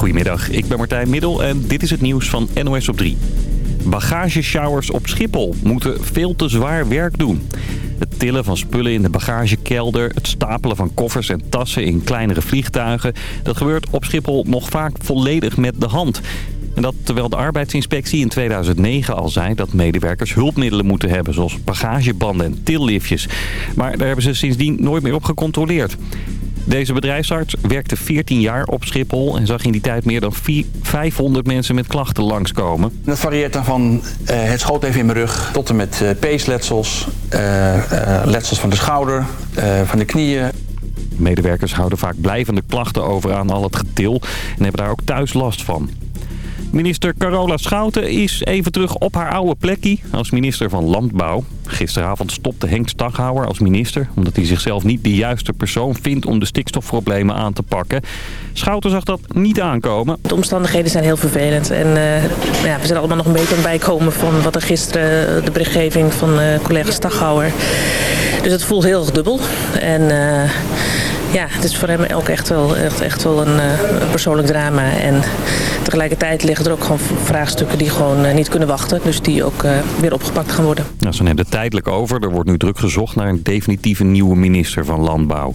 Goedemiddag, ik ben Martijn Middel en dit is het nieuws van NOS op 3. Bagageshowers op Schiphol moeten veel te zwaar werk doen. Het tillen van spullen in de bagagekelder, het stapelen van koffers en tassen in kleinere vliegtuigen... dat gebeurt op Schiphol nog vaak volledig met de hand. En dat terwijl de arbeidsinspectie in 2009 al zei dat medewerkers hulpmiddelen moeten hebben... zoals bagagebanden en tilliftjes. Maar daar hebben ze sindsdien nooit meer op gecontroleerd. Deze bedrijfsarts werkte 14 jaar op Schiphol en zag in die tijd meer dan 500 mensen met klachten langskomen. Dat varieert dan van uh, het schoot even in mijn rug tot en met uh, peesletsels, uh, letsels van de schouder, van de knieën. Medewerkers houden vaak blijvende klachten over aan al het getil en hebben daar ook thuis last van. Minister Carola Schouten is even terug op haar oude plekje als minister van Landbouw. Gisteravond stopte Henk Staghouwer als minister... omdat hij zichzelf niet de juiste persoon vindt om de stikstofproblemen aan te pakken. Schouten zag dat niet aankomen. De omstandigheden zijn heel vervelend. En uh, ja, we zijn allemaal nog een beetje aan het bijkomen van wat er gisteren de berichtgeving van uh, collega Staghouwer. Dus het voelt heel dubbel. En... ja, het is voor hem ook echt wel, echt, echt wel een, een, persoonlijk drama. En tegelijkertijd liggen er ook gewoon vraagstukken die gewoon uh, niet kunnen wachten. Dus die ook uh, weer opgepakt gaan worden. Nou, ze nemen het tijdelijk over. Er wordt nu druk gezocht naar een definitieve nieuwe minister van Landbouw.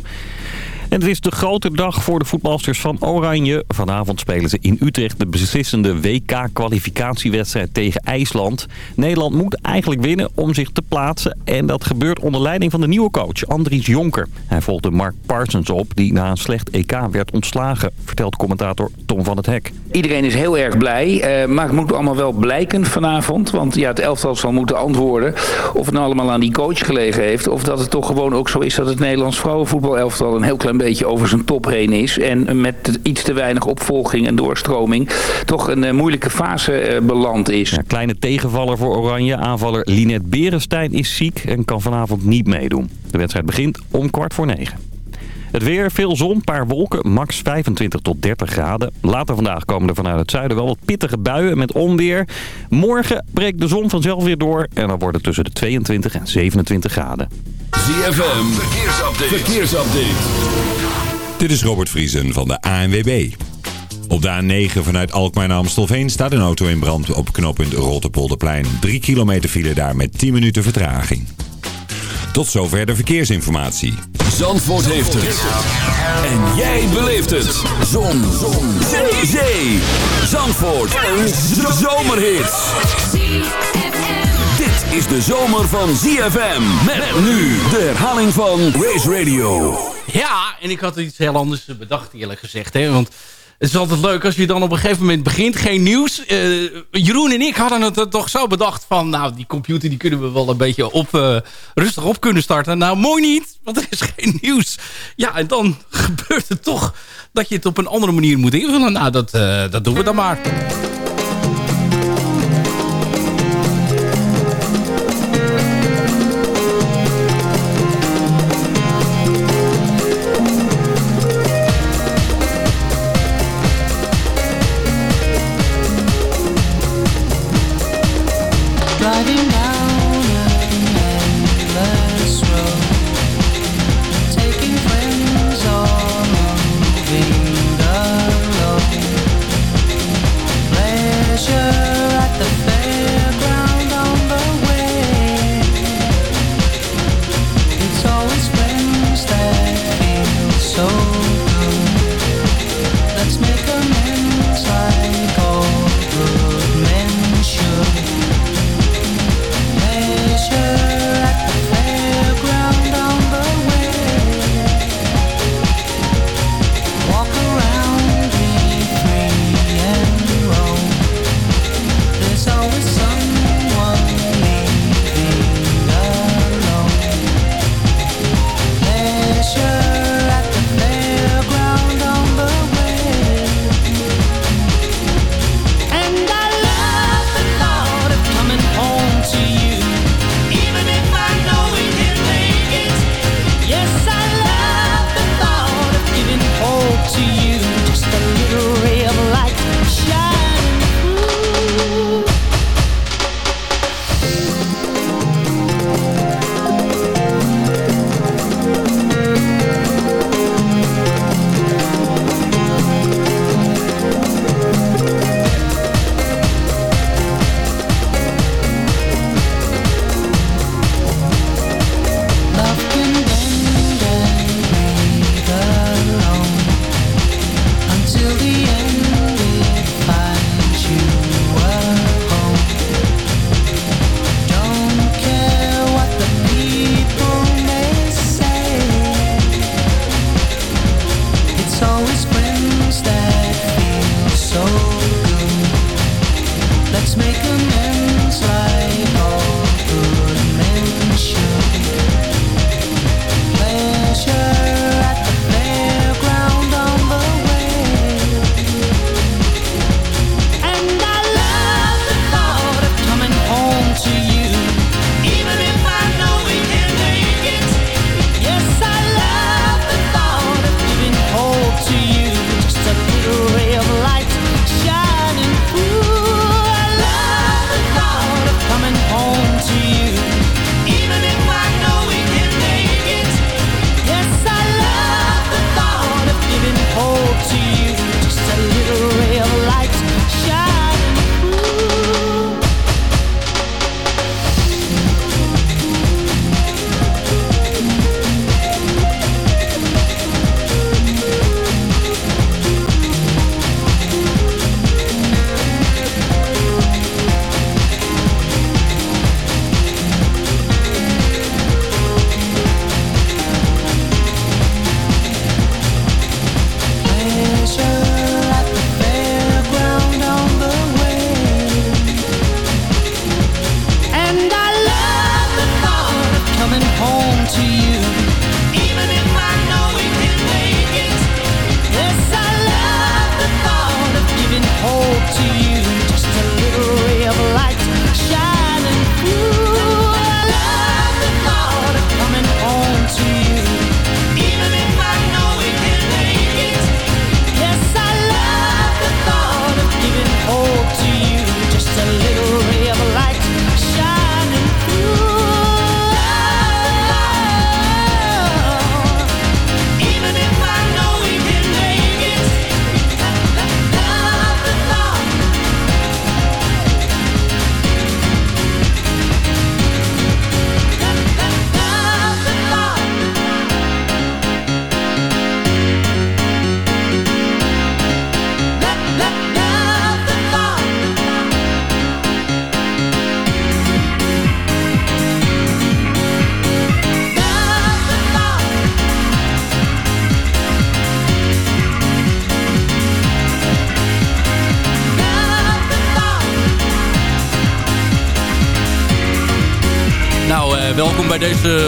En het is de grote dag voor de voetbalsters van Oranje. Vanavond spelen ze in Utrecht de beslissende WK-kwalificatiewedstrijd tegen IJsland. Nederland moet eigenlijk winnen om zich te plaatsen. En dat gebeurt onder leiding van de nieuwe coach, Andries Jonker. Hij volgde Mark Parsons op, die na een slecht EK werd ontslagen, vertelt commentator Tom van het Hek. Iedereen is heel erg blij, uh, maar het moet allemaal wel blijken vanavond. Want ja, het elftal zal moeten antwoorden of het nou allemaal aan die coach gelegen heeft... of dat het toch gewoon ook zo is dat het Nederlands vrouwenvoetbalelftal een heel klein beetje over zijn top heen is. En met iets te weinig opvolging en doorstroming toch een uh, moeilijke fase uh, beland is. Ja, kleine tegenvaller voor Oranje. Aanvaller Linette Berenstein is ziek en kan vanavond niet meedoen. De wedstrijd begint om kwart voor negen. Het weer, veel zon, paar wolken, max 25 tot 30 graden. Later vandaag komen er vanuit het zuiden wel wat pittige buien met onweer. Morgen breekt de zon vanzelf weer door en dan wordt het tussen de 22 en 27 graden. ZFM, verkeersupdate. verkeersupdate. Dit is Robert Vriesen van de ANWB. Op de A9 vanuit Alkmaar naar Amstelveen staat een auto in brand op knooppunt Rotterpolderplein. 3 kilometer file daar met 10 minuten vertraging. Tot zover de verkeersinformatie. Zandvoort heeft het. En jij beleeft het. Zon. Zon. Zee. Zee. Zandvoort. Een zomerhit. Dit is de zomer van ZFM. Met nu de herhaling van Race Radio. Ja, en ik had iets heel anders bedacht eerlijk gezegd. Hè? Want het is altijd leuk als je dan op een gegeven moment begint. Geen nieuws. Uh, Jeroen en ik hadden het toch zo bedacht van... nou, die computer die kunnen we wel een beetje op, uh, rustig op kunnen starten. Nou, mooi niet, want er is geen nieuws. Ja, en dan gebeurt het toch dat je het op een andere manier moet invullen. Nou, dat, uh, dat doen we dan maar.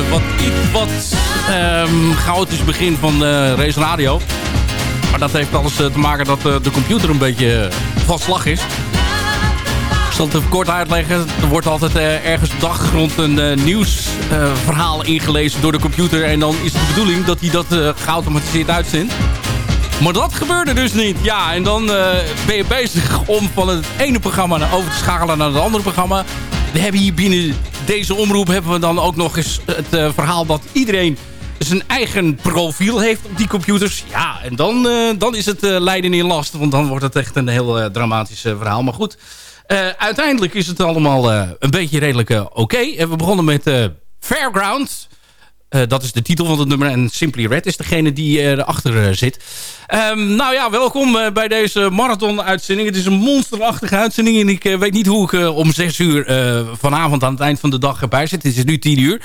Wat iets wat ehm chaotisch begin van eh, Race Radio. Maar dat heeft alles eh, te maken dat eh, de computer een beetje eh, van slag is. Ik zal het kort uitleggen. Er wordt altijd eh, ergens op de achtergrond een eh, nieuwsverhaal ingelezen door de computer. En dan is de bedoeling dat hij dat eh, geautomatiseerd uitzendt. Maar dat gebeurde dus niet. Ja, en dan eh, ben je bezig om van het ene programma naar- over te schakelen naar het andere programma. We hebben hier binnen deze omroep hebben we dan ook nog eens het eh, verhaal dat iedereen zijn eigen profiel heeft op die computers. Ja, en dan, eh, dan is het eh, lijden in last. Want dan wordt het echt een heel dramatisch verhaal. Maar goed, uiteindelijk is het allemaal een beetje redelijk oké. En we begonnen met Fairground. Eh, dat is de titel van het nummer. En Simply Red is degene die erachter eh, zit. Ehm, nou ja, welkom eh, bij deze marathon-uitzending. Het is een monsterachtige uitzending. En ik weet niet hoe ik om zes uur vanavond aan het eind van de dag erbij zit. Het is nu tien uur.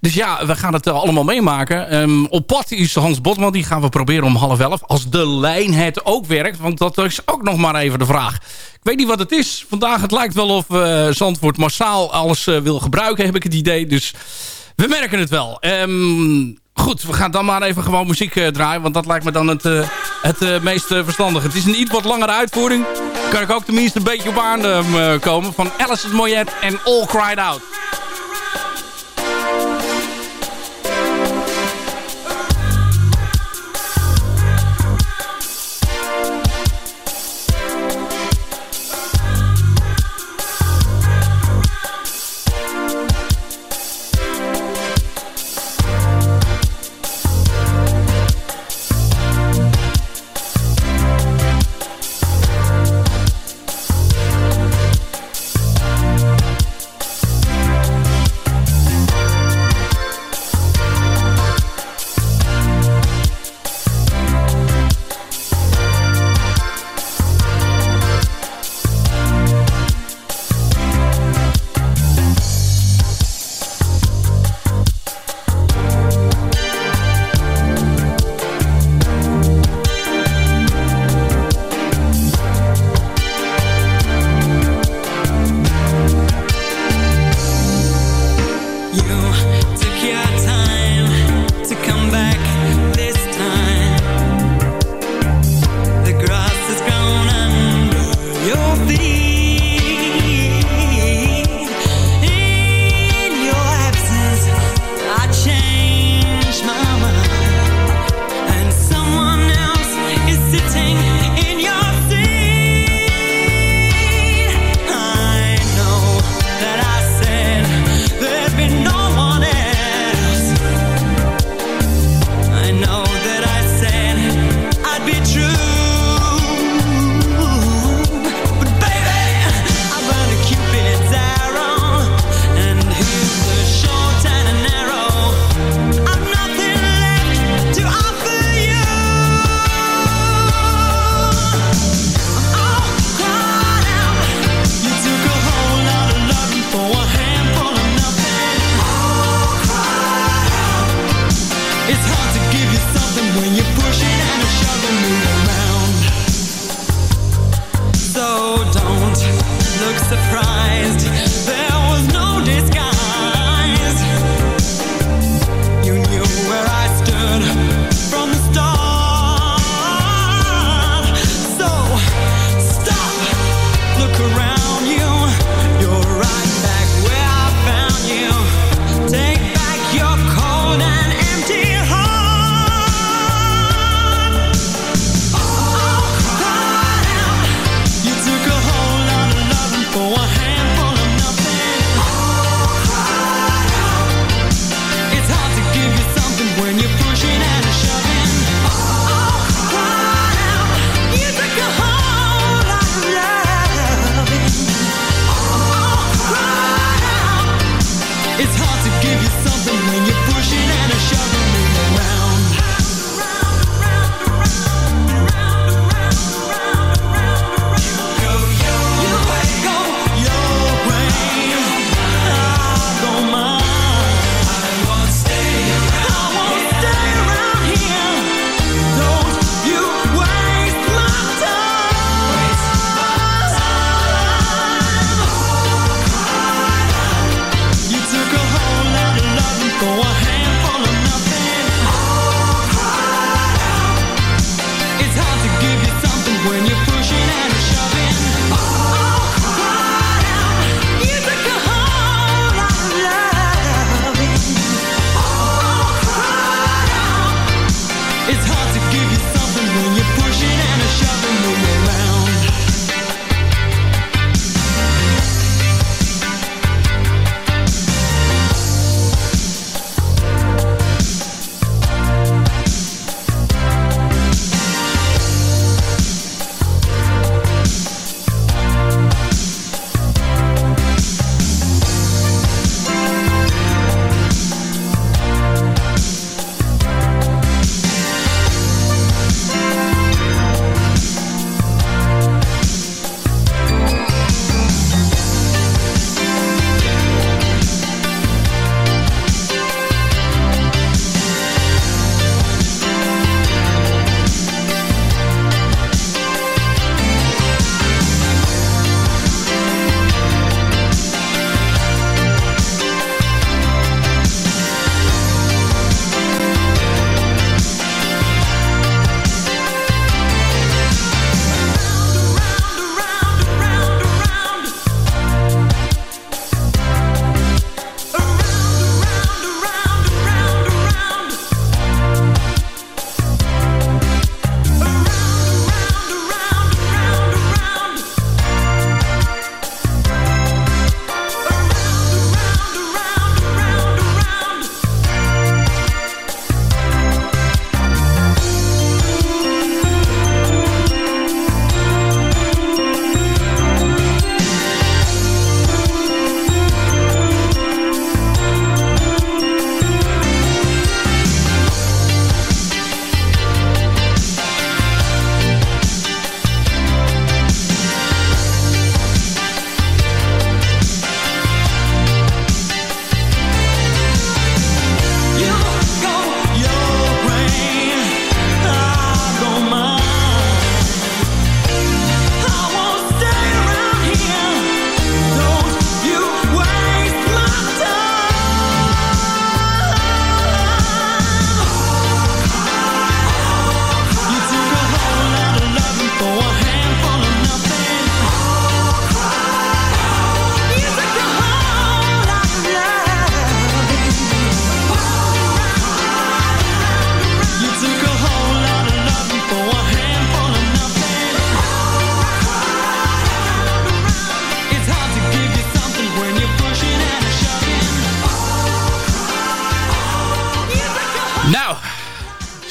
Dus ja, we gaan het allemaal meemaken. Ehm, op pad is Hans Botman. Die gaan we proberen om half elf. Als de lijn het ook werkt. Want dat is ook nog maar even de vraag. Ik weet niet wat het is. Vandaag het lijkt wel of Zandvoort massaal alles wil gebruiken. Heb ik het idee. Dus... We merken het wel. Ehm, goed, we gaan dan maar even gewoon muziek eh, draaien. Want dat lijkt me dan het, eh, het eh, meest verstandige. Het is een iets wat langere uitvoering. Kan ik ook tenminste een beetje op eh, komen. Van Alice Moyet en All Cried Out.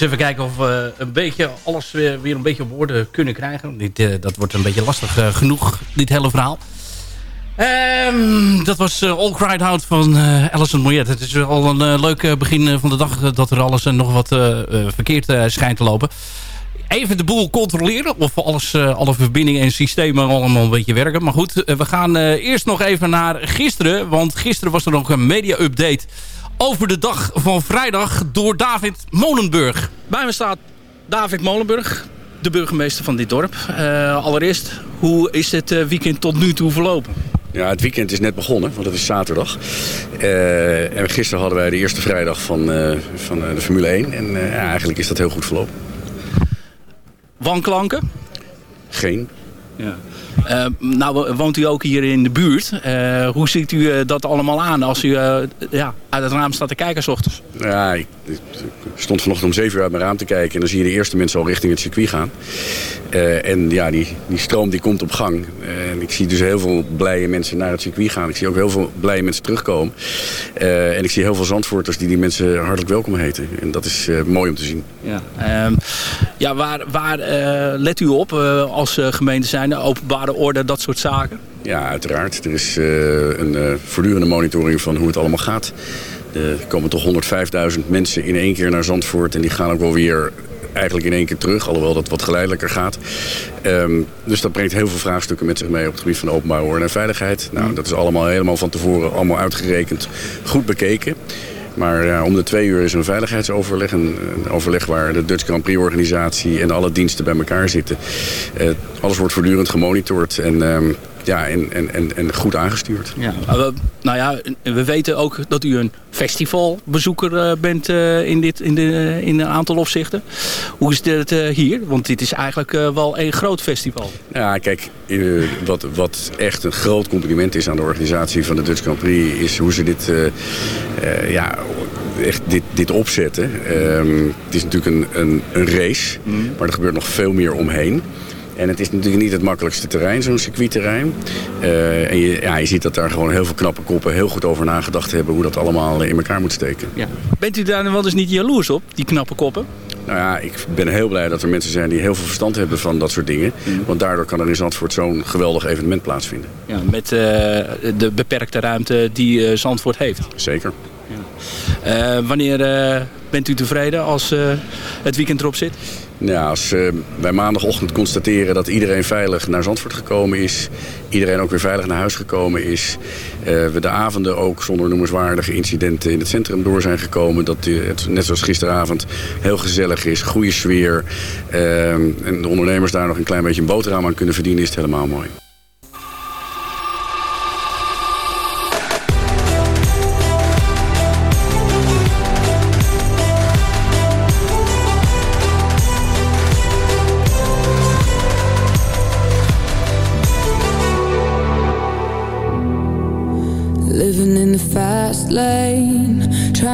Even kijken of we een beetje alles weer, weer een beetje op orde kunnen krijgen. Dit, eh, dat wordt een beetje lastig eh, genoeg, dit hele verhaal. Ehm, dat was eh, All Cried Out van eh Alison Moyet. Het is al een leuk begin van de dag dat er alles eh, nog wat verkeerd schijnt te lopen. Even de boel controleren of alles, alle verbindingen en systemen allemaal een beetje werken. Maar goed, we gaan eerst nog even naar gisteren. Want gisteren was er nog een media-update over de dag van vrijdag door David Molenburg. Bij me staat David Molenburg, de burgemeester van dit dorp. Eh, allereerst, hoe is het eh, weekend tot nu toe verlopen? Ja, het weekend is net begonnen, want het is zaterdag. Eh, en gisteren hadden wij de eerste vrijdag van, eh, van eh, de Formule 1. En eh, ja, eigenlijk is dat heel goed verlopen. Wanklanken? Geen. Ja. Nou woont u ook hier in de buurt. Eh, hoe ziet u eh, dat allemaal aan als u eh, ja, uit het raam staat te kijken s ochtends? Ja, ik, ik stond vanochtend om 7 uur uit mijn raam te kijken. En dan zie je de eerste mensen al richting het circuit gaan. Eh, en ja, die, die stroom die komt op gang. en ik zie dus heel veel blije mensen naar het circuit gaan. Ik zie ook heel veel blije mensen terugkomen. Eh, en ik zie heel veel zandvoorters die die mensen hartelijk welkom heten. En dat is eh, mooi om te zien. Ja, Ehm, ja waar, waar eh, let u op eh, als eh, gemeente zijn? Openbare orde, dat soort zaken? Ja, uiteraard. Er is eh, een eh, voortdurende monitoring van hoe het allemaal gaat. Er komen toch 105.000 mensen in één keer naar Zandvoort. En die gaan ook wel weer eigenlijk in één keer terug. Alhoewel dat wat geleidelijker gaat. Ehm, dus dat brengt heel veel vraagstukken met zich mee op het gebied van openbare orde en veiligheid. Nou, dat is allemaal helemaal van tevoren allemaal uitgerekend. Goed bekeken. Maar ja, om de twee uur is een veiligheidsoverleg. Een, een overleg waar de Dutch Grand Prix organisatie en alle diensten bij elkaar zitten. Eh, alles wordt voortdurend gemonitord en, ehm, ja, en, en, en, en goed aangestuurd. Ja. we, nou ja, we weten ook dat u een festivalbezoeker eh, bent eh, in, dit, in, de, in een aantal opzichten. Hoe is dit eh, hier? Want dit is eigenlijk eh, wel een groot festival. Ja, kijk, eh, wat, wat echt een groot compliment is aan de organisatie van de Dutch Grand Prix... is hoe ze dit, eh, eh, ja, echt dit, dit opzetten. Ehm, het is natuurlijk een, een, een race, maar er gebeurt nog veel meer omheen. En het is natuurlijk niet het makkelijkste terrein, zo'n circuitterrein. Eh, en je, ja, je ziet dat daar gewoon heel veel knappe koppen heel goed over nagedacht hebben... hoe dat allemaal in elkaar moet steken. Ja. Bent u daar wel eens niet jaloers op, die knappe koppen? Nou ja, ik ben heel blij dat er mensen zijn die heel veel verstand hebben van dat soort dingen. Want daardoor kan er in Zandvoort zo'n geweldig evenement plaatsvinden. Ja, met eh, de beperkte ruimte die eh, Zandvoort heeft. Zeker. Eh, wanneer eh, bent u tevreden als eh, het weekend erop zit? Ja, als eh, wij maandagochtend constateren dat iedereen veilig naar Zandvoort gekomen is... iedereen ook weer veilig naar huis gekomen is... eh, we de avonden ook zonder noemenswaardige incidenten in het centrum door zijn gekomen... dat eh, het net zoals gisteravond heel gezellig is, goede sfeer... eh, en de ondernemers daar nog een klein beetje een boterham aan kunnen verdienen... is het helemaal mooi.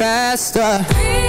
faster.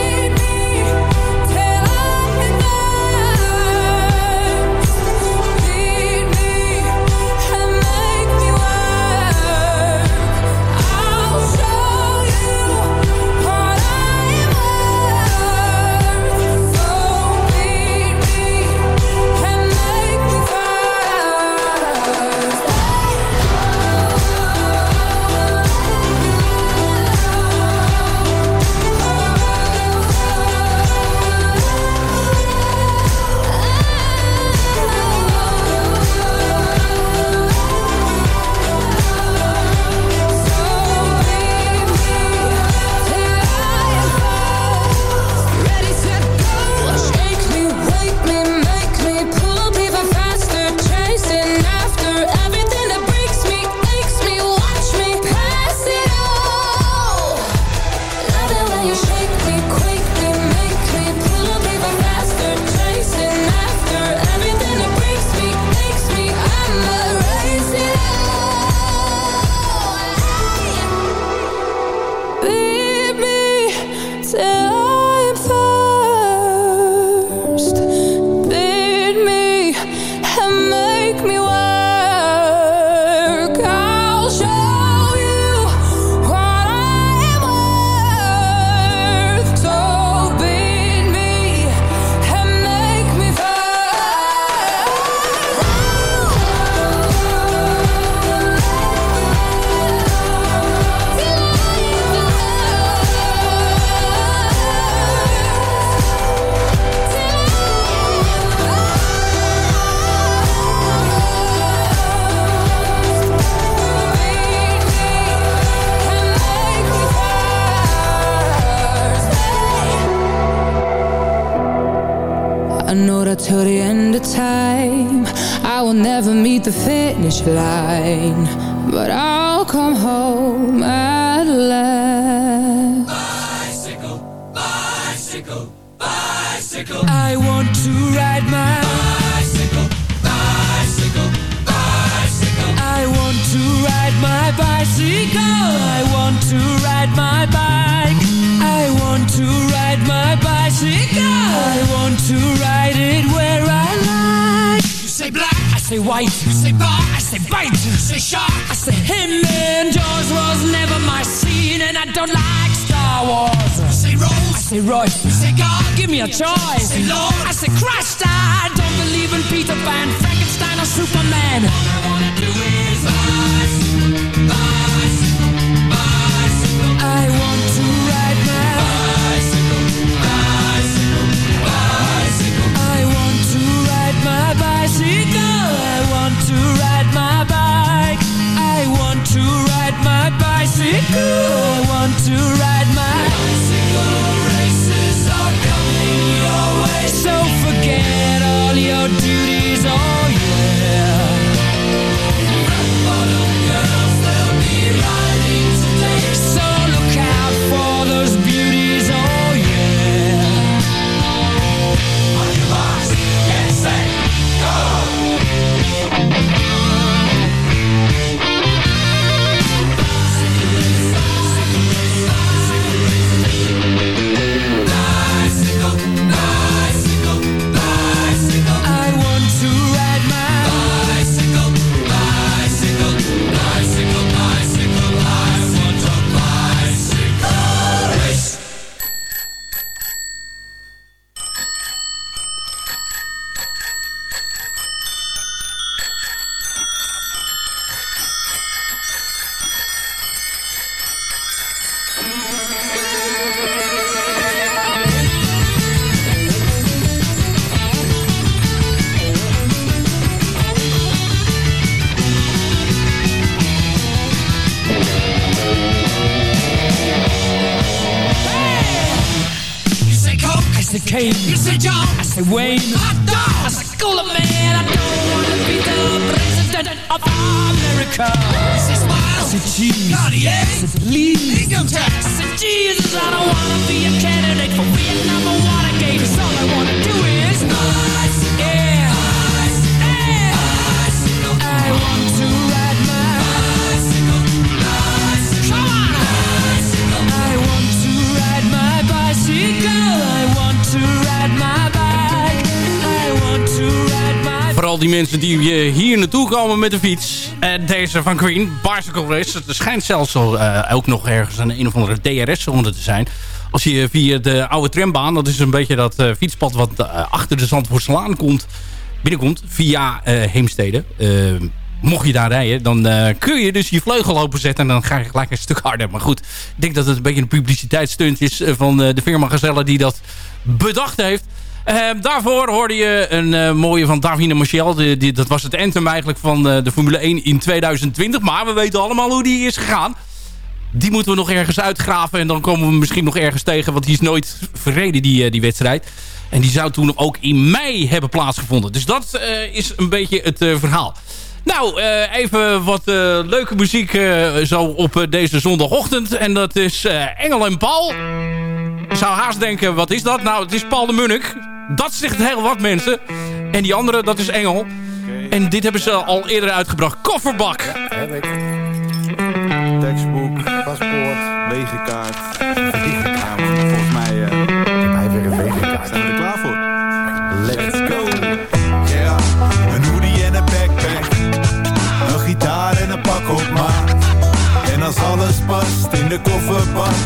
Say white. you say bar, I say bite. you say shark. I say him and Jaws was never my scene, and I don't like Star Wars. You say I say Royce. you say God. Give me a choice. Say Lord. I say Christ. I don't believe in Peter Pan, Frankenstein, or Superman. All I wanna do is bicycle, bicycle, bicycle. I want to ride my. Bicycle, bicycle, bicycle. I want to ride my bicycle. So forget all your duties. said Kane. You say John. I say Wayne. Hot dog. I say Cooler Man. I don't wanna be the president of America. This is my Smile, say cheese. Cartier, I please. income tax. said, Jesus, I don't wanna be a candidate for Vietnam or Watergate. 'cause all I wanna do is Bicycle, yeah, yeah. bicycle, I want to ride my. bicycle, bicycle, Come on. bicycle. I want to ride my bicycle. I want to ride my bike. I want to Vooral die mensen die eh, hier naartoe komen met de fiets. Eh, deze van Queen, Bicycle Race. Er schijnt zelfs al, eh, ook nog ergens een een of andere DRS onder te zijn. Als je via de oude trambaan, dat is een beetje dat eh, fietspad wat achter de Zandvoortslaan komt, binnenkomt via Heemstede. Mocht je daar rijden, dan kun je dus je vleugel openzetten en dan ga je gelijk een stuk harder. Maar goed, ik denk dat het een beetje een publiciteitsstunt is van de firma Gazelle die dat bedacht heeft. Eh, daarvoor hoorde je een eh, mooie van Davine Marchel. Die, dat was het anthem eigenlijk van eh, de Formule 1 in 2020. Maar we weten allemaal hoe die is gegaan. Die moeten we nog ergens uitgraven. En dan komen we misschien nog ergens tegen. Want die is nooit verreden, die, eh, die wedstrijd. En die zou toen ook in mei hebben plaatsgevonden. Dus dat is een beetje het verhaal. Nou, eh, even wat eh, leuke muziek eh, zo op deze zondagochtend. En dat is Engel en Paul. Je zou haast denken, wat is dat? Nou, het is Paul de Munnik. Dat zegt heel wat mensen. En die andere, dat is Engel. En dit hebben ze al eerder uitgebracht. Kofferbak. Heb ik. Tekstboek, paspoort, wegenkaart.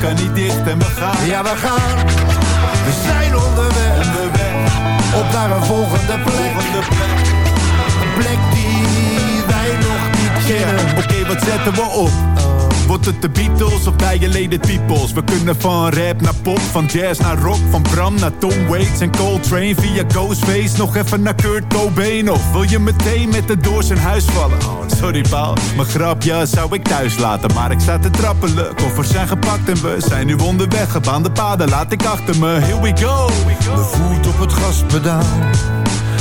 Kan niet dicht en we gaan. Ja, we gaan. We zijn onderweg. Onderweg. Op naar een volgende plek. Volgende plek. Een plek die wij nog niet kennen. Oké, wat zetten we op? Wordt het de Beatles of Dilated Peoples? We kunnen van rap naar pop, van jazz naar rock Van Bram naar Tom Waits en Coltrane Via Ghostface nog even naar Kurt Cobain Of wil je meteen met de door zijn huis vallen? Oh, sorry Paul, mijn grapje zou ik thuis laten Maar ik sta te trappelen, koffers zijn gepakt En we zijn nu onderweg, gebaande paden laat ik achter me Here we go! Mijn voet op het gaspedaal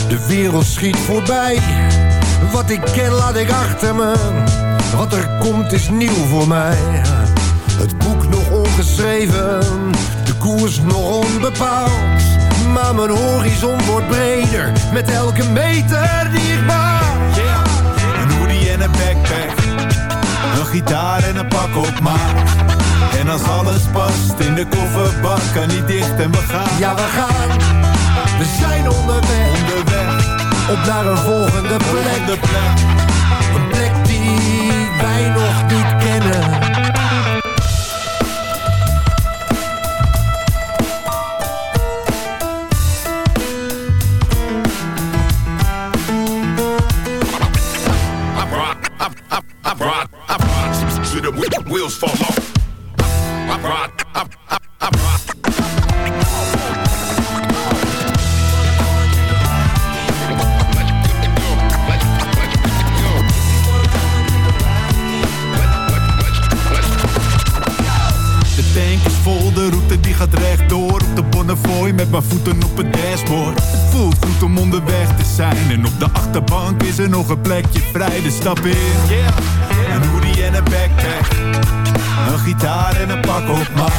De wereld schiet voorbij. Wat ik ken laat ik achter me. Wat er komt is nieuw voor mij. Het boek nog ongeschreven. De koers nog onbepaald. Maar mijn horizon wordt breder. Met elke meter die ik maak. Een hoodie en een backpack. Een gitaar en een pak op maat. En als alles past in de kofferbak kan niet dicht en we gaan. Ja, we gaan. We zijn onderweg. Onderweg. Op naar een volgende plek. Een plek met mijn voeten op het dashboard Het voelt goed om onderweg te zijn En op de achterbank is er nog een plekje vrij De stap in Een hoodie en een backpack Een gitaar en een pak op maat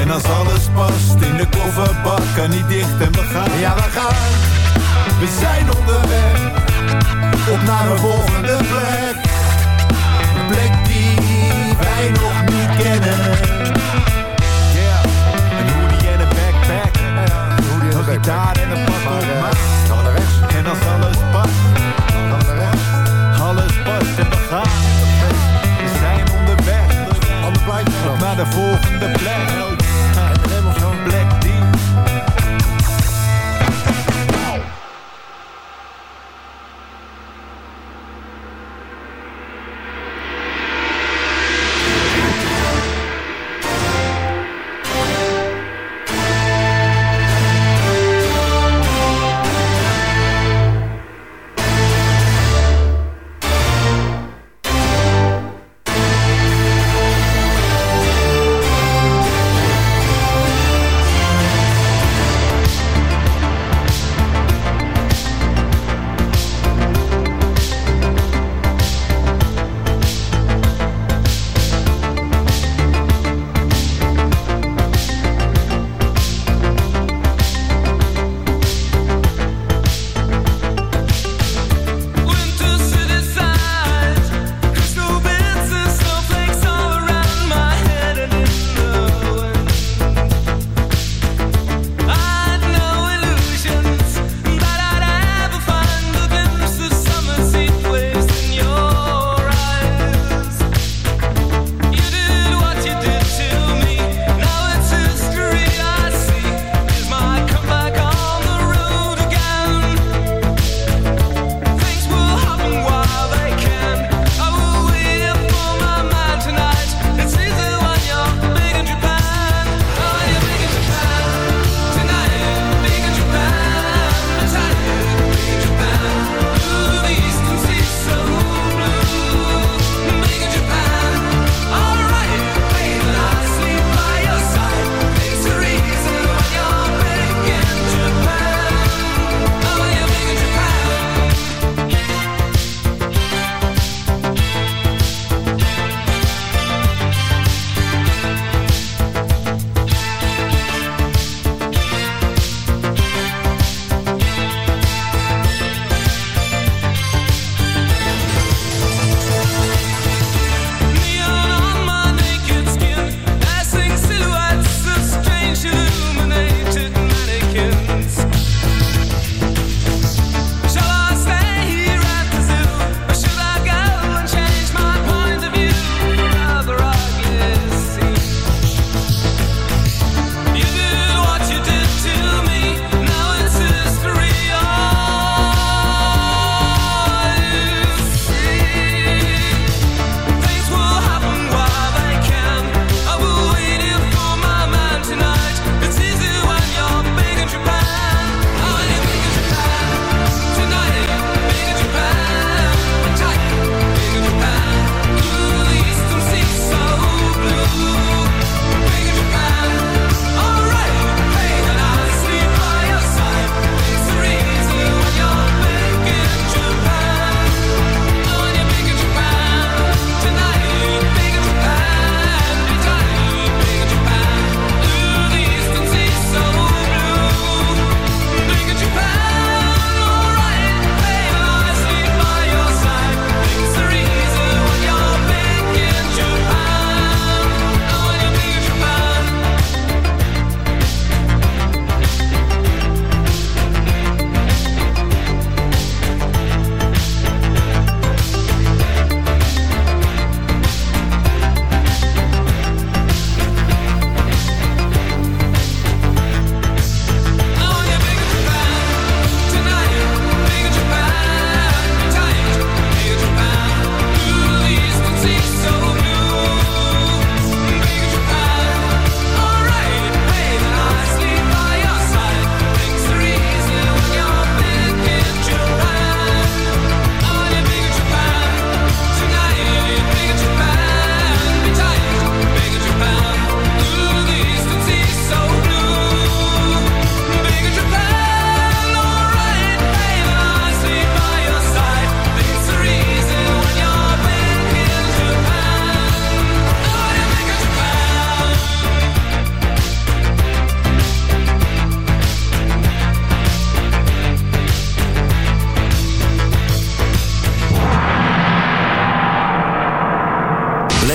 En als alles past in de kofferbak Kan niet dicht en we gaan Ja, we gaan. We zijn onderweg Op naar een volgende plek. Een plek die wij nog niet kennen. Een gitaar en een pak op maat Gaan we naar rechts? En als alles past Gaan we naar rechts? Alles past en we gaan. We zijn onderweg. Ander plaatje naar de volgende plek. Of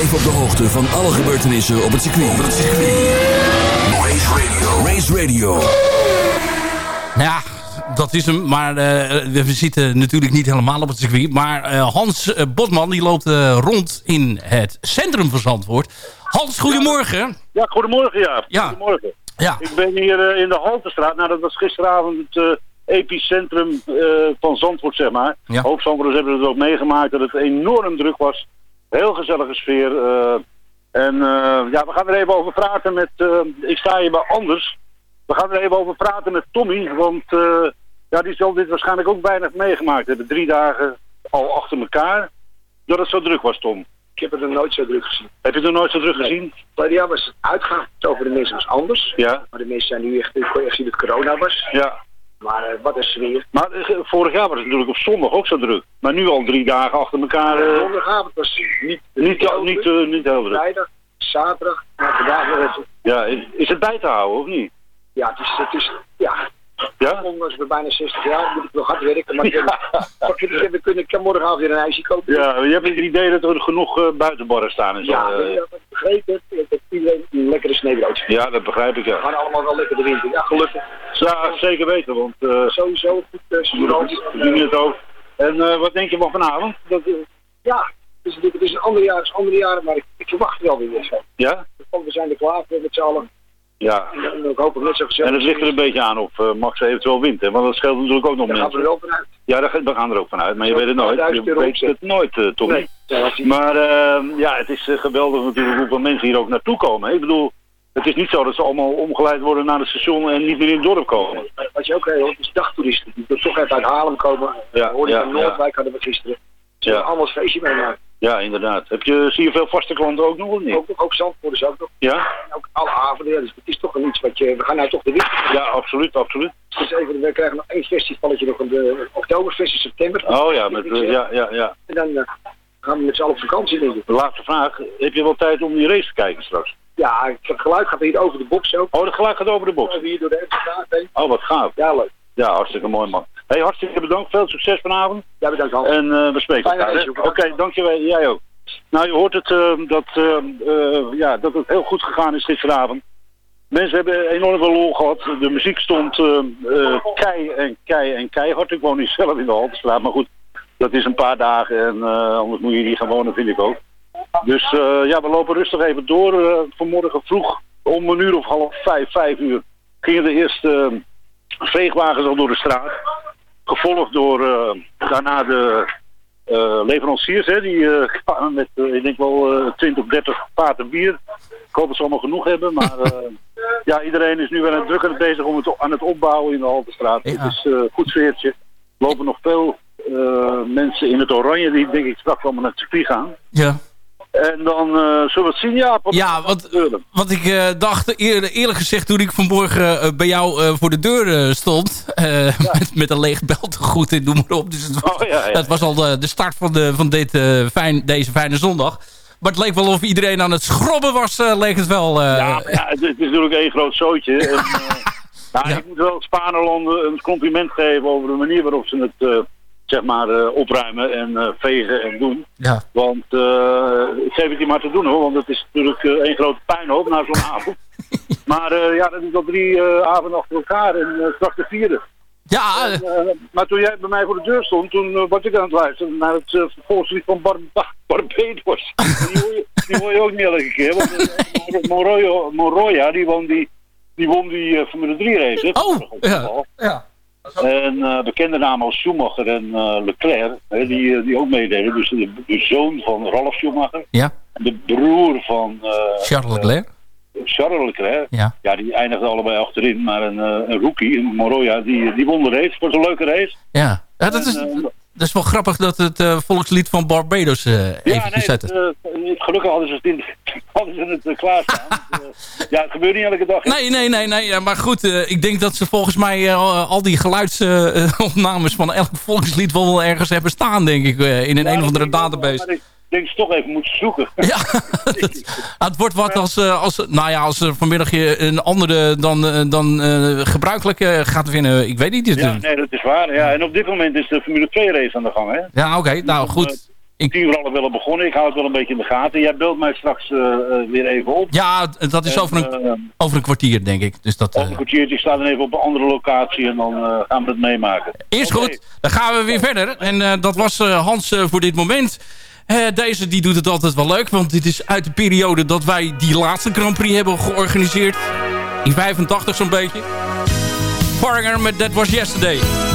Blijf op de hoogte van alle gebeurtenissen op het circuit. Op het circuit. Race Radio. Race Radio. Ja, dat is hem. Maar eh, we zitten natuurlijk niet helemaal op het circuit. Maar eh, Hans eh, Botman die loopt eh, rond in het centrum van Zandvoort. Hans, goedemorgen. Ja, goedemorgen, ja. Ja. Goedemorgen. Ja. Ik ben hier eh, in de Haltestraat. Nou, dat was gisteravond het eh, epicentrum eh, van Zandvoort, zeg maar. Ja. Hoop Zandvoorters hebben het ook meegemaakt dat het enorm druk was. Heel gezellige sfeer. eh, en eh, ja, we gaan er even over praten met... eh, ik sta hier bij Anders. We gaan er even over praten met Tommy, want ja, die zal dit waarschijnlijk ook weinig meegemaakt hebben. Drie dagen al achter elkaar, dat het zo druk was, Tom. Ik heb het er nooit zo druk gezien. Heb je het er nooit zo druk gezien? Vorig jaar was het uitgaan over de mensen was anders. Ja. Maar de mensen zijn nu echt, ik kon echt zien dat het corona was. Ja. Maar eh, wat een sfeer. Maar eh, vorig jaar was het natuurlijk op zondag ook zo druk. Maar nu al drie dagen achter elkaar. eh, Donderdagavond was niet, niet, niet, niet, niet heel druk. Vrijdag, zaterdag, maar vandaag nog even. Ja, is, is het bij te houden of niet? Ja, het is, het is ja. Ja? Ondanks ik ben bijna 60 jaar, moet ik nog hard werken. Maar dus, we kunnen, ik kan morgenavond weer een ijsje kopen. Ja, je hebt het idee dat er genoeg eh, buitenbarren staan en zo. Ja, eh. dat ik begrepen. Dat iedereen een lekkere sneeuwbroodje. ja, dat begrijp ik, We ja. gaan allemaal wel lekker de winter. Ja, gelukkig. Ja, zeker weten, want... eh Sowieso goed uh, we het ook. En wat denk je van vanavond? Dat, Ja, het is, het is een ander jaar, het is een ander jaar, maar ik, ik verwacht wel weer zo. ja? Want we zijn er klaar voor met z'n allen. Ja. Ik hoop het net zo gezellig. En het ligt er een beetje aan of eh, Max eventueel wint, hè? want dat scheelt natuurlijk ook nog Daar gaan mensen. we er wel vanuit. Ja, daar, we gaan er ook vanuit, maar je weet het nooit. 1000 Je weet het nooit, eh Tommy. Nee. Ja, Maar eh, ja, het is eh, geweldig natuurlijk hoeveel mensen hier ook naartoe komen. Ik bedoel, het is niet zo dat ze allemaal omgeleid worden naar het station en niet meer in het dorp komen. Wat je ook heel hoort, is dagtoeristen. Die toch even uit Haarlem komen. Ja, hoorde je ja, van Noordwijk hadden we gisteren. Ze Ja. hebben allemaal feestje meemaken. Ja, inderdaad. Heb je, zie je veel vaste klanten ook nog of niet? Ook, ook Zandvoorters ook nog. Ja? En ook alle avonden. Ja, dus het is toch wel iets wat je... We gaan nou toch de winter. Ja, absoluut, absoluut. Dus even, we krijgen nog één festivalletje nog in de Oktoberfest in september. Oh ja, met, ja, ja, ja. En dan eh, gaan we met z'n allen op vakantie, denk ik. De laatste vraag. Heb je wel tijd om die race te kijken straks? Ja, het geluid gaat hier over de box ook. Oh, het geluid gaat over de box. Hier door de. Oh, wat gaaf. Ja, leuk. Ja, hartstikke mooi man. Hey, hartstikke bedankt. Veel succes vanavond. Ja, bedankt Hans. En eh, we spreken elkaar. Oké, dankjewel. Jij ook. Nou, je hoort het eh, dat, eh, eh, ja, dat het heel goed gegaan is gisteravond. Mensen hebben enorm veel lol gehad. De muziek stond eh, eh, kei en kei en keihard. Ik woon niet zelf in de Haltestraat, maar goed. Dat is een paar dagen en anders moet je hier gaan wonen, vind ik ook. Dus ja, we lopen rustig even door. Vanmorgen vroeg, om een uur of half vijf, vijf uur, gingen de eerste veegwagens al door de straat. Gevolgd door eh, daarna de eh, leveranciers, hè, die eh, met, ik denk wel, eh 20, 30 vaten bier. Ik hoop dat ze allemaal genoeg hebben, maar ja, iedereen is nu wel druk aan het bezig om het, aan het opbouwen in de Haltestraat. Het is een goed sfeertje. Er lopen nog veel mensen in het oranje die denk ik straks allemaal naar het circuit gaan. Ja. En dan eh, zullen we het zien, ja. Ja, wat, wat ik eh, dacht, eer- eerlijk gezegd, toen ik vanmorgen eh, bij jou voor de deur stond, met, met een leeg beltegoed en noem maar op. Dus het was, Oh, ja, ja. dat was al de, de start van, de, van dit, fijn, deze fijne zondag. Maar het leek wel of iedereen aan het schrobben was, leek het wel. Ja, het, het is natuurlijk één groot zootje. En, nou, Ik moet wel Spanerlanden een compliment geven over de manier waarop ze het zeg maar, eh, opruimen en eh, vegen en doen. Ja. Want eh, ik geef het je maar te doen hoor, want het is natuurlijk één grote puinhoop na zo'n avond. Maar ja, dat is al drie avonden achter elkaar en straks de vierde. Ja, En, maar toen jij bij mij voor de deur stond, toen was ik aan het luisteren naar het uh, vervolgslied van Bar Bar- Barbados. die, hoor je, die hoor je ook niet elke keer. Want Monroya, die won die, die, won die Formule 3 race. Hè, Oh, ja. ja. En eh, bekende namen als Schumacher en eh, Leclerc, hè, die, eh, die ook meededen. Dus de, de zoon van Ralf Schumacher, Ja, de broer van Charles Leclerc. Charles Leclerc. Ja. die eindigden allebei achterin. Maar een, een rookie, een Monroya, die, die won de race. Het was een leuke race. Ja, ja dat, is, En, dat is wel grappig dat het eh, volkslied van Barbados eh even nee, zetten. het, eh, gelukkig hadden ze het, in, hadden ze het klaarstaan. Dus, ja, het gebeurt niet elke dag. hè. Nee, nee, nee, nee. ja, Maar goed, ik denk dat ze volgens mij al die geluidsopnames van elk volkslied wel ergens hebben staan, denk ik, in een een of andere database. Ik denk ze toch even moeten zoeken. Ja, het wordt wat als, eh, als, nou ja, als er vanmiddag je een andere dan, eh, dan eh, gebruikelijk eh, gaat winnen. Ik weet niet. Ja, nee, dat is waar. Ja. En op dit moment is de Formule 2 race aan de gang. Hè? Ja, oké. nou, goed. tien voor alle wel begonnen. Ik hou het wel een beetje in de gaten. Jij belt mij straks eh, eh, weer even op. Ja, dat is En, over een, eh, over een kwartier, denk ik. Dus dat, eh, Over een kwartiertje, ik sta dan even op een andere locatie en dan eh, gaan we het meemaken. Eerst goed, dan gaan we weer verder. En eh, dat was eh, Hans eh, voor dit moment. Eh, deze die doet het altijd wel leuk, want dit is uit de periode dat wij die laatste Grand Prix hebben georganiseerd. In 85 zo'n beetje. Foreigner met That Was Yesterday.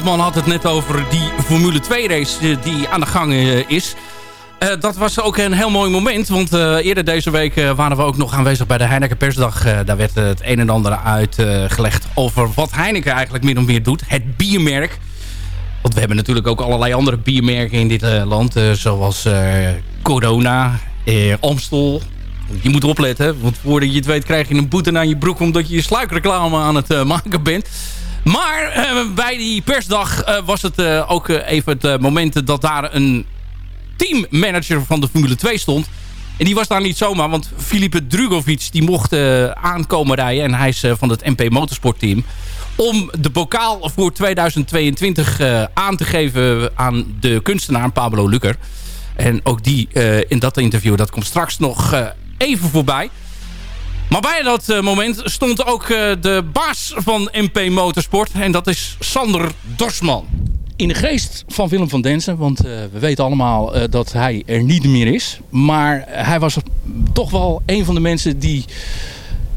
Botman had het net over die Formule 2 race eh, die aan de gang eh, is. Eh, dat was ook een heel mooi moment, want eerder deze week waren we ook nog aanwezig bij de Heineken persdag. Daar werd het een en ander uitgelegd over wat Heineken eigenlijk min of meer doet. Het biermerk. Want we hebben natuurlijk ook allerlei andere biermerken in dit land. zoals Corona, Amstel. Je moet opletten, want voordat je het weet krijg je een boete naar je broek... omdat je je sluikreclame aan het maken bent. Maar eh, bij die persdag eh, was het eh, ook even het moment dat daar een teammanager van de Formule 2 stond. En die was daar niet zomaar, want Filipe Drugovic die mocht aankomen rijden. En hij is van het MP Motorsport team. Om de bokaal voor 2022 eh, aan te geven aan de kunstenaar Pablo Lucker. En ook die in dat interview, dat komt straks nog even voorbij. Maar bij dat eh, moment stond ook eh, de baas van MP Motorsport. En dat is Sander Dorsman. in de geest van Willem van Densen, want eh, we weten allemaal dat hij er niet meer is. Maar hij was toch wel een van de mensen die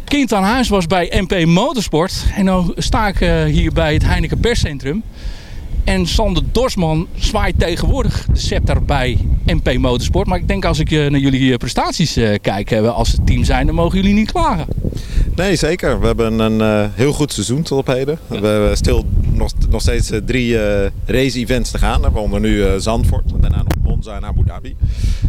kind aan huis was bij MP Motorsport. En dan sta ik hier bij het Heineken Perscentrum. En Sander Dorsman zwaait tegenwoordig de scepter bij MP Motorsport. Maar ik denk als ik eh, naar jullie eh, prestaties eh, kijk als het team zijn, dan mogen jullie niet klagen. Nee, zeker. We hebben een heel goed seizoen tot op heden. We hebben stil nog, nog steeds drie race-events te gaan. Waaronder nu Zandvoort, en daarna nog Monza en Abu Dhabi.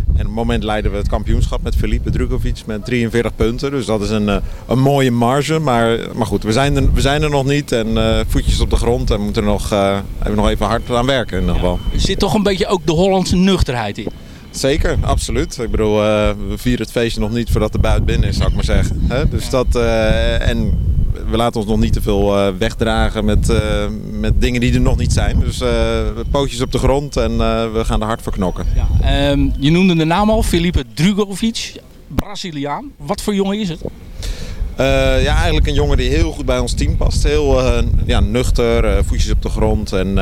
En op het moment leiden we het kampioenschap met Felipe Drugovic met 43 punten. Dus dat is een, eh, een mooie marge. Maar, maar goed, we zijn, er, we zijn er nog niet. En eh, voetjes op de grond. En we moeten er nog, eh, hebben nog even hard aan werken in ieder geval. Er zit toch een beetje ook de Hollandse nuchterheid in. Zeker, absoluut. Ik bedoel, we vieren het feestje nog niet voordat de buit binnen is, zou ik maar zeggen. Dus dat, en we laten ons nog niet te veel eh, wegdragen met, eh, met dingen die er nog niet zijn. Dus eh, pootjes op de grond en we gaan er hard voor knokken. Ehm, je noemde de naam al, Felipe Drugovic, Braziliaan. Wat voor jongen is het? Eh, ja, eigenlijk een jongen die heel goed bij ons team past. Heel eh, ja, nuchter, eh, voetjes op de grond en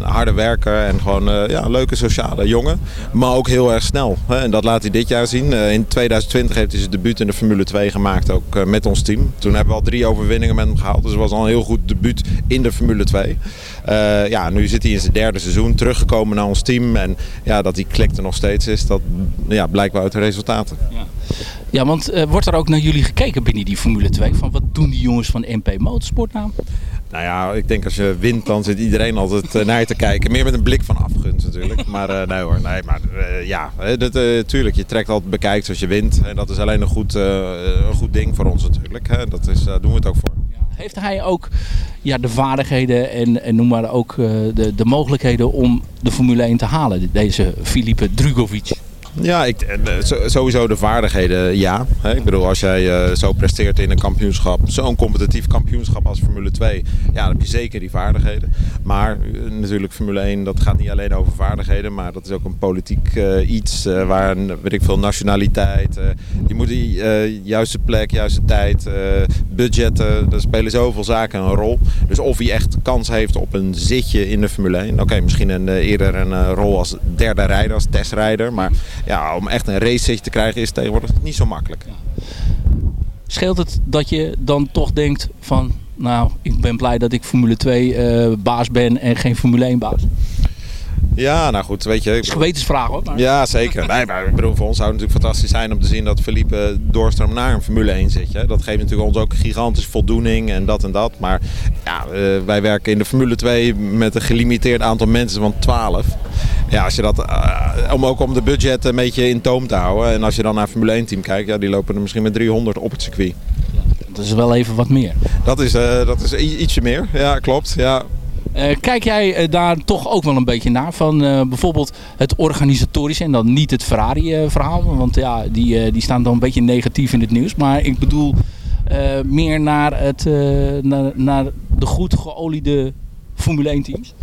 harde werker. En gewoon ja, een leuke sociale jongen. Maar ook heel erg snel. Hè? En dat laat hij dit jaar zien. In 2020 heeft hij zijn debuut in de Formule 2 gemaakt, ook met ons team. Toen hebben we al drie overwinningen met hem gehaald. Dus het was al een heel goed debuut in de Formule 2. Eh, ja, nu zit hij in zijn derde seizoen, teruggekomen naar ons team. En ja, dat die klik er nog steeds is, dat ja, blijkt wel uit de resultaten. Ja, want eh, wordt er ook naar jullie gekeken binnen die Formule 2? Van wat doen die jongens van MP Motorsport nou? Nou ja, ik denk als je wint, dan zit iedereen altijd eh, naar je te kijken. Meer met een blik van afgunst natuurlijk. Maar eh, nee hoor, nee, maar ja, dat, tuurlijk, je trekt altijd bekijkt als je wint. En dat is alleen een goed, een goed ding voor ons natuurlijk. Hè. Dat is, daar doen we het ook voor. Heeft hij ook ja, de vaardigheden en, en noem maar ook de, de mogelijkheden om de Formule 1 te halen? Deze Filipe Drugovic. Ja, ik, eh, sowieso de vaardigheden, ja. Ik bedoel, als jij eh, zo presteert in een kampioenschap, zo'n competitief kampioenschap als Formule 2, ja, dan heb je zeker die vaardigheden. Maar eh, natuurlijk, Formule 1, dat gaat niet alleen over vaardigheden, maar dat is ook een politiek iets waar, weet ik veel, nationaliteit, je moet die juiste plek, juiste tijd, budgetten, er spelen zoveel zaken een rol. Dus of hij echt kans heeft op een zitje in de Formule 1, oké, misschien een, eerder een rol als derde rijder, als testrijder, maar ja, om echt een race te krijgen is tegenwoordig niet zo makkelijk. Scheelt het dat je dan toch denkt van... Nou, ik ben blij dat ik Formule 2 eh, baas ben en geen Formule 1 baas. Ja, nou goed, weet je. Dat is een gewetensvraag hoor. Maar... Ja, zeker. Nee, maar ik bedoel, voor ons zou het natuurlijk fantastisch zijn om te zien dat Felipe doorstroom naar een Formule 1 zit. hè. Dat geeft natuurlijk ons ook gigantisch voldoening en dat en dat. Maar ja, eh, wij werken in de Formule 2 met een gelimiteerd aantal mensen van 12. Ja, als je dat, eh, om ook om de budget een beetje in toom te houden. En als je dan naar Formule 1 team kijkt, ja, die lopen er misschien met 300 op het circuit. Dat is wel even wat meer. Dat is, eh, dat is ietsje meer, ja, klopt. Ja. Eh, kijk jij eh, daar toch ook wel een beetje naar? Van eh, bijvoorbeeld het organisatorische en dan niet het Ferrari-verhaal. want ja, die, die staan dan een beetje negatief in het nieuws. Maar ik bedoel meer naar, het, naar, naar de goed geoliede Formule 1 teams.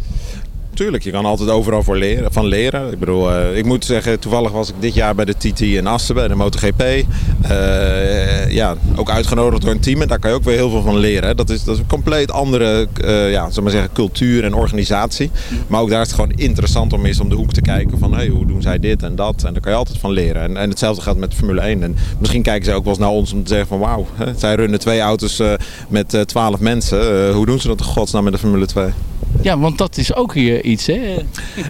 Tuurlijk, je kan altijd overal voor leren, van leren. Ik bedoel, eh, ik moet zeggen, toevallig was ik dit jaar bij de TT in Assen, bij de MotoGP. Eh, ja, ook uitgenodigd door een team en daar kan je ook weer heel veel van leren. Dat is, dat is een compleet andere eh, ja, maar zeggen, cultuur en organisatie. Maar ook daar is het gewoon interessant om eens om de hoek te kijken van hey, hoe doen zij dit en dat. En daar kan je altijd van leren. En, en hetzelfde gaat met Formule 1. En misschien kijken ze ook wel eens naar ons om te zeggen van wauw, zij runnen twee auto's met twaalf mensen. Hoe doen ze dat in godsnaam met de Formule 2? Ja, want dat is ook hier iets, hè?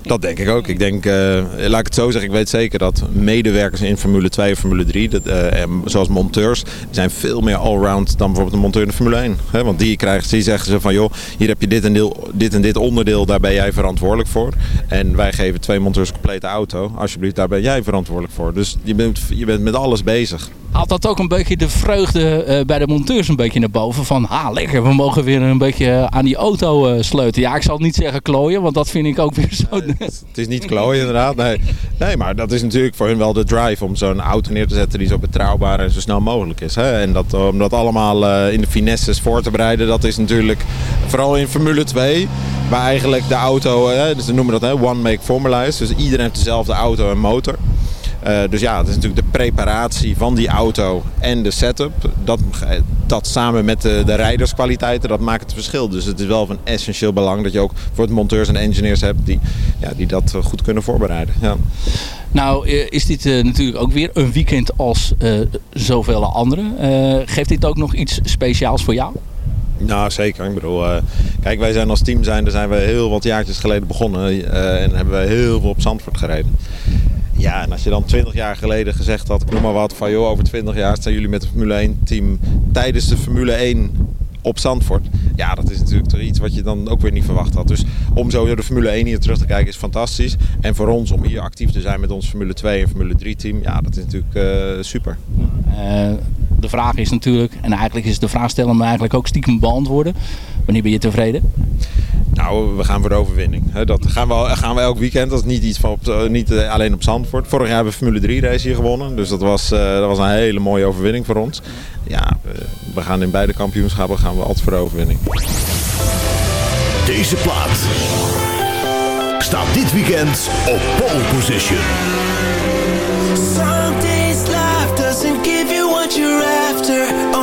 Dat denk ik ook. Ik denk, eh, laat ik het zo zeggen, ik weet zeker dat medewerkers in Formule 2 en Formule 3, dat, eh, en zoals monteurs, zijn veel meer allround dan bijvoorbeeld een monteur in de Formule 1. Hè? Want die, krijgen, die zeggen ze van, joh, hier heb je dit en, deel, dit en dit onderdeel, daar ben jij verantwoordelijk voor. En wij geven twee monteurs een complete auto. Alsjeblieft, daar ben jij verantwoordelijk voor. Dus je bent, je bent met alles bezig. Haalt dat ook een beetje de vreugde eh, bij de monteurs een beetje naar boven? Van, ha, lekker, we mogen weer een beetje aan die auto sleutelen. Ja, ik zal niet zeggen klooien, want dat vind ik ook weer zo... Het is niet klooien inderdaad. Nee. nee, maar dat is natuurlijk voor hun wel de drive om zo'n auto neer te zetten die zo betrouwbaar en zo snel mogelijk is. Hè? En dat, om dat allemaal eh, in de finesses voor te bereiden, dat is natuurlijk vooral in Formule 2. Waar eigenlijk de auto, eh, ze noemen dat hè, one make formula is. Dus iedereen heeft dezelfde auto en motor. Eh, dus ja, het is natuurlijk de preparatie van die auto en de setup. Dat, dat samen met de, de rijderskwaliteiten, dat maakt het verschil. Dus het is wel van essentieel belang dat je ook voor het monteurs en engineers hebt die, ja, die dat eh, goed kunnen voorbereiden. Ja. Nou eh, is dit natuurlijk ook weer een weekend als eh, zoveel andere. Eh, geeft dit ook nog iets speciaals voor jou? Nou, zeker. Ik bedoel, kijk, wij zijn als team zijn, zijn we heel wat jaartjes geleden begonnen. en hebben we heel veel op Zandvoort gereden. Ja, en als je dan 20 jaar geleden gezegd had, ik noem maar wat, van joh, over 20 jaar staan jullie met het Formule 1 team tijdens de Formule 1 op Zandvoort. Ja, dat is natuurlijk toch iets wat je dan ook weer niet verwacht had. Dus om zo naar de Formule 1 hier terug te kijken is fantastisch. En voor ons om hier actief te zijn met ons Formule 2 en Formule 3 team, ja, dat is natuurlijk eh, super. Eh, de vraag is natuurlijk, en eigenlijk is de vraag stellen me eigenlijk ook stiekem beantwoorden. Wanneer ben je tevreden? Nou, we gaan voor de overwinning. Hè, Dat gaan we, gaan we elk weekend. Dat is niet iets van op, eh, niet eh, alleen op Zandvoort. Vorig jaar hebben we Formule 3 race hier gewonnen. Dus dat was, eh, dat was een hele mooie overwinning voor ons. Ja, we, we gaan in beide kampioenschappen gaan we altijd voor de overwinning. Deze plaat staat dit weekend op pole position. After.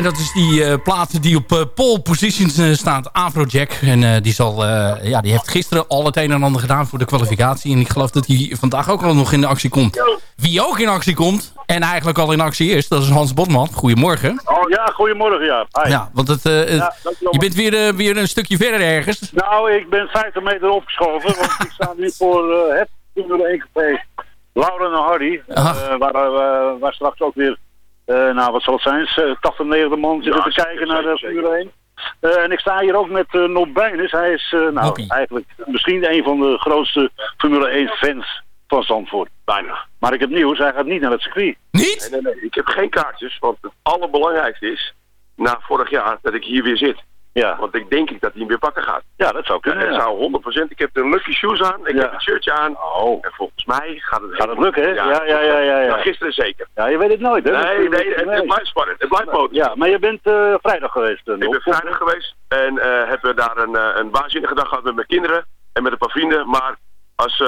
En dat is die eh plaat die op eh, pole positions eh, staat, Afrojack. En die, zal, ja, die heeft gisteren al het een en ander gedaan voor de kwalificatie. En ik geloof dat hij vandaag ook al nog in de actie komt. Wie ook in actie komt, en eigenlijk al in actie is, dat is Hans Botman. Goedemorgen. Oh ja, goedemorgen ja. Hi. Ja, want het, Ja, je bent weer, weer een stukje verder ergens. Nou, ik ben 50 meter opgeschoven, want ik sta nu voor het Formule 1 café Lauren en Hardy. waar, waar straks ook weer, nou wat zal het zijn, eh, 80, 90 man zitten te kijken naar de Formule 1. Eh, en ik sta hier ook met uh, Nob Bijnes. Hij is eh, nou, eigenlijk misschien een van de grootste Formule 1 fans van Zandvoort. Bijna. Maar ik heb nieuws, hij gaat niet naar het circuit. Niet? Nee, nee, nee. Ik heb geen kaartjes, want het allerbelangrijkste is, na vorig jaar, dat ik hier weer zit. Ja. Want ik denk ik dat hij hem weer pakken gaat. Ja, dat zou kunnen. Dat ja. zou 100%. Ik heb de Lucky Shoes aan, ik Ja. heb het shirtje aan. Oh. En volgens mij gaat het Gaat het lukken, hè? Ja, ja, ja, ja. ja. Nou, gisteren zeker. Ja, je weet het nooit, hè? Nee, nee, het, het blijft spannend. Het blijft motor. Ja, maar je bent eh, vrijdag geweest. eh, Ik ben vrijdag geweest en eh hebben daar een, een waanzinnige dag gehad met mijn kinderen. en met een paar vrienden. Maar als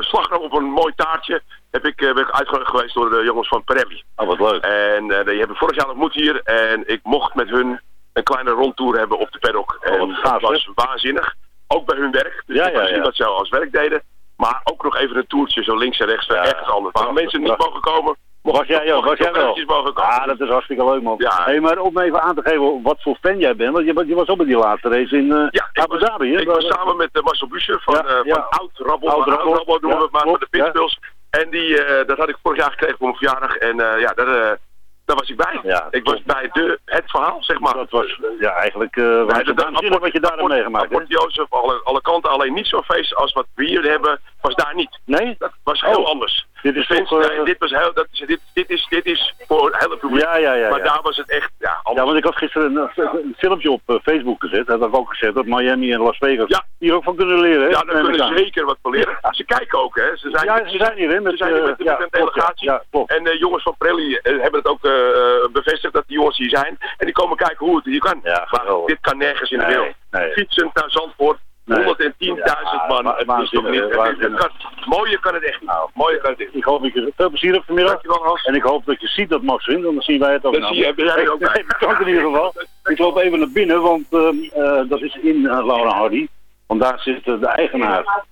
slagroom op een mooi taartje heb ik, ben ik uitgenodigd geweest door de jongens van Pirelli. Oh, wat leuk. En die hebben vorig jaar ontmoet hier en ik mocht met hun een kleine rondtour hebben op de paddock. en Oh, wat gaaf, dat was waanzinnig. Ook bij hun werk. Dus Ja, ja, ja. dat ze als werk deden. Maar ook nog even een toertje zo links en rechts. echt anders. Waar mensen niet mogen komen. Was jij, ja, was jij wel? komen. Ah, dat is hartstikke leuk, man. Ja. Hey, maar om even aan te geven wat voor fan jij bent, want je, was- je was ook bij die laatste race in eh Ja, ik Abu was, Dhabi, hè? ik was samen met eh, Marcel Buscher van, Ja, eh, ja. van Oud Rabbel. Oud Rabbel, noemen we ja, het maar, van de ja. Pitbulls. En die, dat had ik vorig jaar gekregen voor mijn verjaardag. En ja, daar, daar was ik bij. Ja, ik was bij de, het verhaal, zeg maar. Dat was ja, eigenlijk eh waanzinnig wat je daar hebt meegemaakt. Port Jozef, alle, alle kanten, alleen niet zo'n feest als wat we hier hebben, was daar niet. Nee? Dat was heel Oh. anders. Dit is toch... eh, nee, dit, was heel, dat is, dit, dit, is, dit is voor het hele publiek. Ja, ja, ja, Maar daar was het echt ja, anders. Ja, want ik had gisteren een, een filmpje op eh, Facebook gezet. Dat had ik ook gezet dat Miami en Las Vegas Ja. hier ook van kunnen leren. hè? Ja, daar kunnen ze zeker wat van leren. Ze kijken ook, hè. Ze zijn, Ja, ze zijn hier, hè, met, ze zijn hier eh, met, een delegatie. En de jongens van Prelli eh, hebben het ook eh, eh, bevestigd dat die jongens hier zijn. En die komen kijken hoe het hier kan. Ja, maar dit kan nergens in de wereld. nee. Fietsend naar Zandvoort. Nee. 110.000 Ja, man. het is toch niet... het is- kan, mooier kan het echt niet. Nou, mooier kan het echt niet. Ik hoop dat je veel plezier hebt vanmiddag. Dankjewel. En ik hoop dat je ziet dat Max wint, dan zien wij het ook. Dat nou. zie je, ben jij ook bij. In ieder geval. Ik loop even naar binnen, want ehm, eh, dat is in eh, Laura Hardy. Want daar zit eh, de eigenaar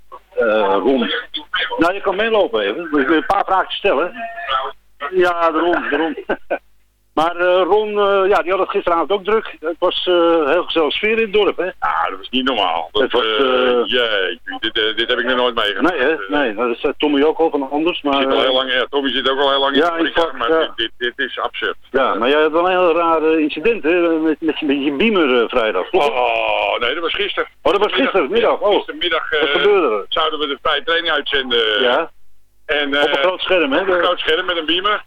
rond. Nou, je kan meelopen even. Ik wil een paar vragen stellen. Ja, daarom, daarom. Maar eh, Ron, eh, ja, die had het gisteravond ook druk. Het was eh, een heel gezellig sfeer in het dorp, hè? Ah, dat was niet normaal. Dat, Het was, jee, dit, dit heb ik nog nooit meegemaakt. Nee, hè? Nee, dat is Tommy ook al van anders. Maar, Zit al heel lang, ja, Tommy zit ook al heel lang in Ja, de in fact, maar ja. dit, dit, dit is absurd. Ja, maar jij had wel een heel raar incident, hè? Met, met, je- met je beamer vrijdag. klopt het? Oh, nee, dat was gisteren. Oh, dat was gistermiddag. Oh, Gistermiddag wat gebeurde er? zouden we de vrije training uitzenden. Ja, En, op een groot scherm, hè? op een groot scherm met een beamer.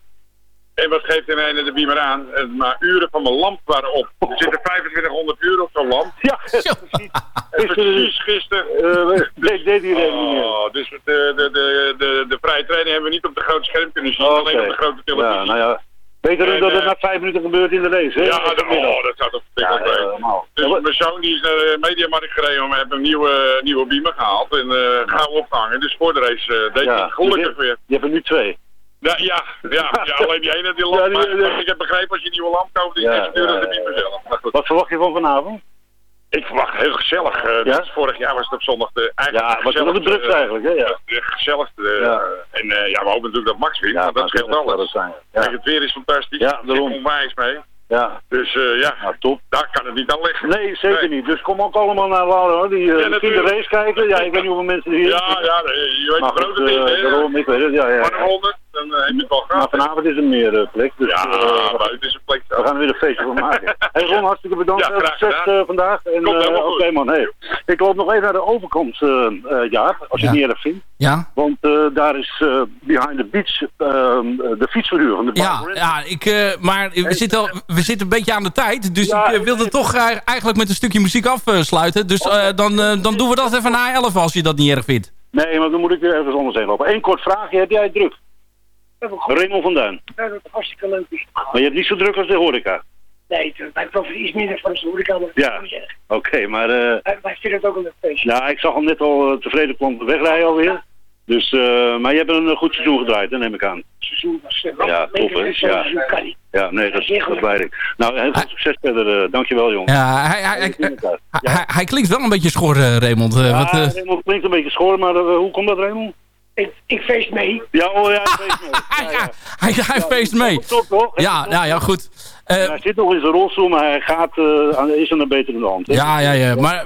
En wat geeft in ene de beamer aan? Maar uren van mijn lamp waren op. Er zitten 2500 uur op zo'n lamp. Ja, precies. Precies gisteren. Eh, deed, die reden niet meer. Oh, dus de, de, de, de, de vrije training hebben we niet op de grote scherm kunnen zien, alleen op de grote televisie. Ja, nou ja. Beter En, dat het eh, na vijf minuten gebeurt in de race, hè? Ja, dat, oh, dat zou toch Ja, zijn. helemaal. Dus mijn zoon die is naar de Mediamarkt gereden, we hebben een nieuwe, nieuwe beamer gehaald en eh gauw opgehangen. Dus voor de race eh, deed Ja, hij gelukkig dus je- weer. Je hebt er nu twee. Ja, ja, ja, ja, alleen die ene die lamp. Ja, die- maar- ik heb begrepen als je een nieuwe lamp koopt, die is Ja, net zo duur als ja, de beamer zelf. Maar goed, Wat verwacht je van vanavond? ik verwacht heel gezellig. eh, Ja? dus vorig jaar was het op zondag de eigenlijk Ja, de wat was het drukste eigenlijk, hè? Ja. De gezelligste. Ja. En eh, ja, we hopen natuurlijk dat Max wint, Ja, want dat scheelt alles. het zijn. Kijk, het weer is fantastisch. Ja, daarom. Ik onwijs mee. ja. Dus eh, ja, Nou, top. daar kan het niet aan liggen. Nee, zeker Nee. niet. Dus kom ook allemaal naar hoor. Die, eh, de race kijken. Ja, ik weet niet hoeveel mensen er hier Ja, ja, je weet hoe goed, groot het is, eh, hè? daarom, ik weet het. Ja, ja, Maar een ja. 100, dan eh, heb je het wel Maar vanavond is er meer eh, plek. Dus, Ja, eh, buiten is een plek. we gaan er weer een feestje van maken. Hey Ron, hartstikke bedankt. Ja, Veel graag succes eh, vandaag. En, eh, Oké goed. man, hey. Ik loop nog even naar de eh eh, Jaap, als je Ja. het niet erg vindt. Ja? Want eh, daar is eh, behind the beach ehm, de fietsverhuur van de Ja, Bar- ja ik, eh, maar we zitten, al, we zitten een beetje aan de tijd. Dus Ja, ik eh, wilde toch eh, eigenlijk met een stukje muziek afsluiten. Dus eh, dan, eh, dan doen we dat even na 11 als je dat niet erg vindt. Nee, maar dan moet ik weer ergens anders heen lopen. Eén kort vraagje, heb jij het druk? Raymond van Duin. Ja, dat hartstikke leuk is. Maar je hebt niet zo druk als de horeca. Nee, het- wij profiteren iets minder van de horeca, maar dat Ja. is. Oké, maar eh, Wij, wij vinden het ook een leuk feestje. ja, ik zag al net al eh, tevreden klanten wegrijden alweer. Dus, eh, maar je hebt een goed seizoen gedraaid, hè, neem ik aan. Het seizoen was uh, Ja, tof, hè? Ja. seizoen kan niet. Ja, nee, dat, dat weet ik. Nou, heel veel succes verder. dankjewel, jongen. Ja, hij, hij, hij, hij, hij- hij klinkt wel een beetje schor, Raymond. Ja, wat, eh, Raymond klinkt een beetje schoor, maar hoe komt dat, Raymond? Ik, ik feest mee. Ja, oh ja, ik weet het. Ja, ja. hij, hij feest mee. Top, toch? Ja, nou ja, goed. Eh, hij zit nog in zijn rolstoel, maar hij gaat, eh, aan- is er een beter in de hand. hè? Ja, ja, ja. Maar,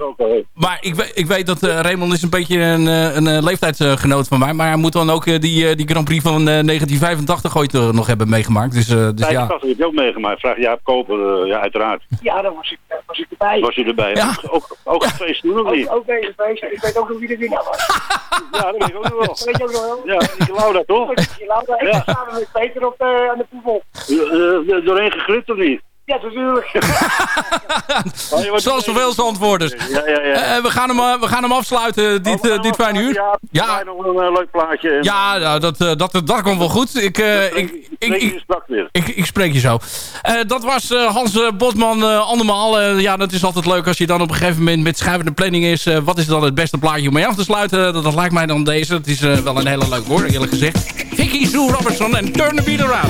maar ik, weet, ik weet dat eh, Raymond is een beetje een, eh, een leeftijdsgenoot van mij. Maar hij moet dan ook die, die Grand Prix van eh, 1985 ooit nog hebben meegemaakt. Dus, eh, dus ja. 85 heb je ook meegemaakt. Vraag Jaap Koper, ja, uiteraard. Ja, daar was ik, was ik erbij. Was je erbij? Ja. Ook, ook een feest doen, of niet? Ook, ook bezig feest. Ik weet ook nog wie de winnaar was. Ja, dat weet ik ook nog wel. Dat weet je ook nog wel. Ja, die Laura, toch? Je Laura, ik Ja. samen met Peter op de, aan de poepel. Doorheen gegript of niet? Ja, natuurlijk. Zoals zoveel Zandvoorters. Ja, ja, ja. Eh, we, gaan hem, eh, we gaan hem afsluiten, dit, eh, dit fijne uur. Ja, Ja. nog een leuk plaatje. Ja, nou, dat, dat, dat komt wel goed. Ik, eh, ik, ik, ik, ik, ik spreek je zo. Dat was Hans Bosman eh, andermaal. Ja, dat is altijd leuk als je dan op een gegeven moment met schrijvende planning is. wat is dan het beste plaatje om mee af te sluiten? Dat, dat lijkt mij dan deze. Het is wel een hele leuk hoor, eerlijk gezegd. Vicky Sue Robertson en Turn the Beat Around.